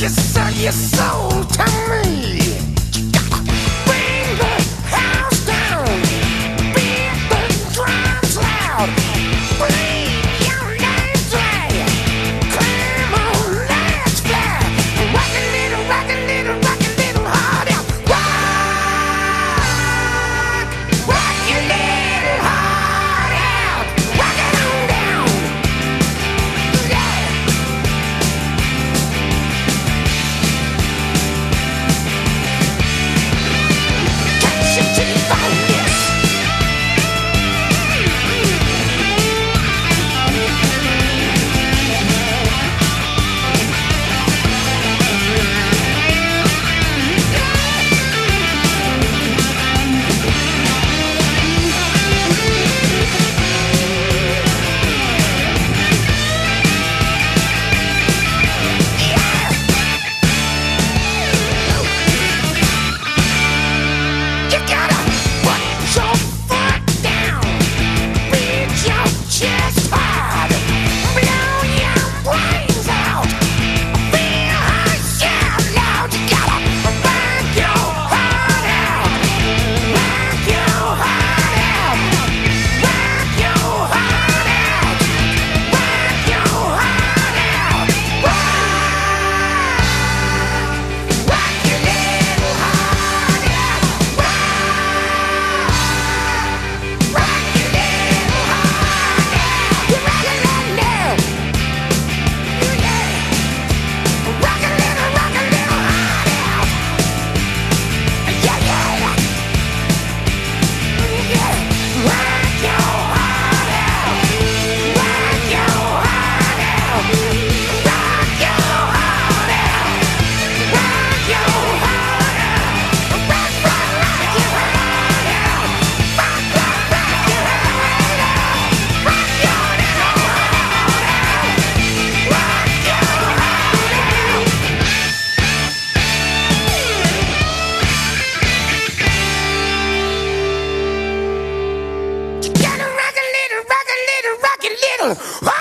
You sell your soul to me. title.